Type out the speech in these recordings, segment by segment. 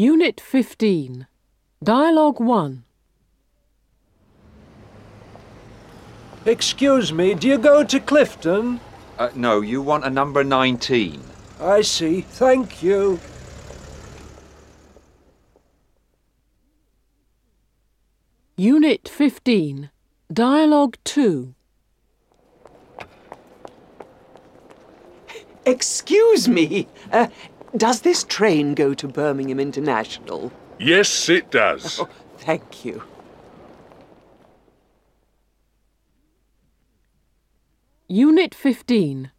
Unit 15. Dialogue 1. Excuse me, do you go to Clifton? Uh, no, you want a number 19. I see. Thank you. Unit 15. Dialogue 2. Excuse me, uh, does this train go to Birmingham International? Yes, it does. Oh, thank you. Unit 15.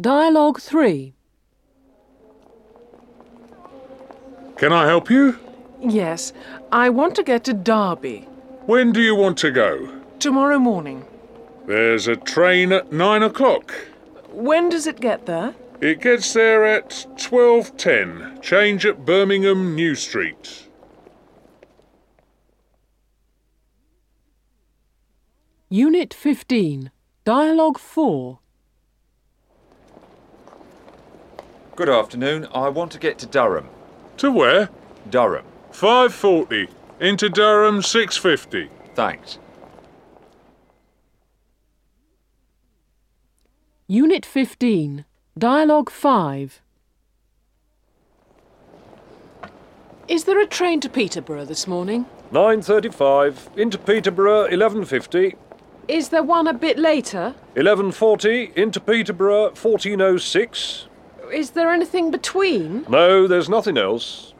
Dialogue 3. Can I help you? Yes, I want to get to Derby When do you want to go? tomorrow morning. There's a train at nine o'clock. When does it get there? It gets there at twelve ten. Change at Birmingham New Street. Unit 15. Dialogue 4. Good afternoon. I want to get to Durham. To where? Durham. Five forty. Into Durham six fifty. Thanks. Unit 15. Dialogue 5. Is there a train to Peterborough this morning? 9.35, into Peterborough, 11.50. Is there one a bit later? 11.40, into Peterborough, 14.06. Is there anything between? No, there's nothing else.